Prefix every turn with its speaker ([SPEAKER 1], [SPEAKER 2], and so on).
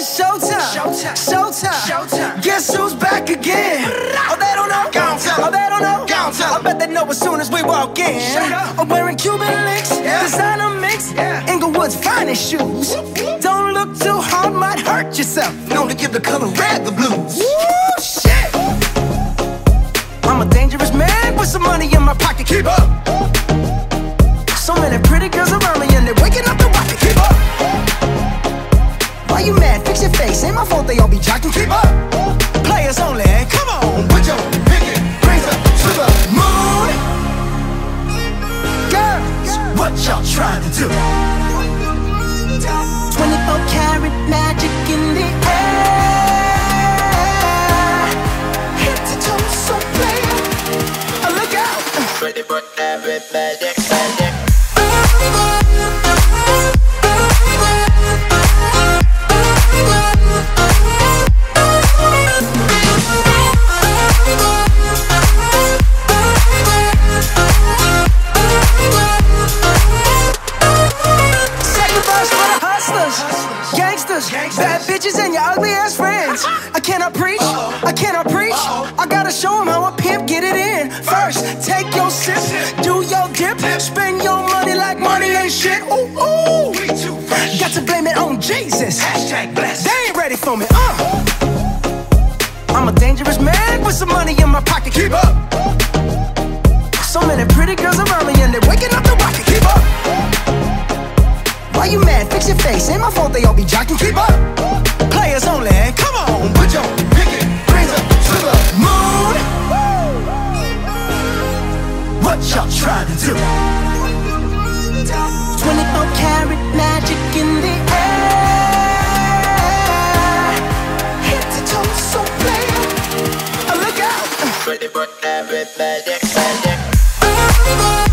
[SPEAKER 1] it's showtime.
[SPEAKER 2] Showtime.
[SPEAKER 1] Showtime.
[SPEAKER 2] Showtime.
[SPEAKER 1] Guess who's back again? Oh, they don't know.
[SPEAKER 2] Go.
[SPEAKER 1] Oh, they don't know.
[SPEAKER 2] Go.
[SPEAKER 1] I bet they know as soon as we walk in. I'm wearing Cuban links,
[SPEAKER 2] Yeah.
[SPEAKER 1] designer mix,
[SPEAKER 2] Yeah.
[SPEAKER 1] Inglewood's finest shoes. Don't look too hard, might hurt yourself.
[SPEAKER 2] Known to give the color red the blues.
[SPEAKER 1] Woo, shit. I'm a dangerous man with some money in my pocket.
[SPEAKER 2] Keep up.
[SPEAKER 1] Why you mad? Fix your face. Ain't my fault they all be jocking. Keep up. Players only. Come on.
[SPEAKER 2] Put your pinky rings up to the
[SPEAKER 1] Moon. Girls,
[SPEAKER 2] What y'all trying to do?
[SPEAKER 1] 24 karat magic in the air. Head to toe, so player. Uh, Look out.
[SPEAKER 3] Ready for everybody, everybody.
[SPEAKER 1] Gangsters, bad bitches, and your ugly ass friends. I cannot preach, I cannot preach. I gotta show them how a pimp get it in. First, take your sip, do your dip, spend your money like money ain't shit. Ooh, ooh.
[SPEAKER 2] We too fresh.
[SPEAKER 1] Got to blame it on Jesus.
[SPEAKER 2] Hashtag blessed.
[SPEAKER 1] They ain't ready for me, uh. I'm a dangerous man with some money in my pocket. Keep up. So many pretty girls around me fault they all be jocking. Keep up. Players only. Come on.
[SPEAKER 2] Put your pinky rings up to the
[SPEAKER 1] Moon.
[SPEAKER 2] What y'all trying to do?
[SPEAKER 1] 24 karat magic in the air. Head to toe, so player. Uh, Look out.
[SPEAKER 3] Ready for everybody, everybody.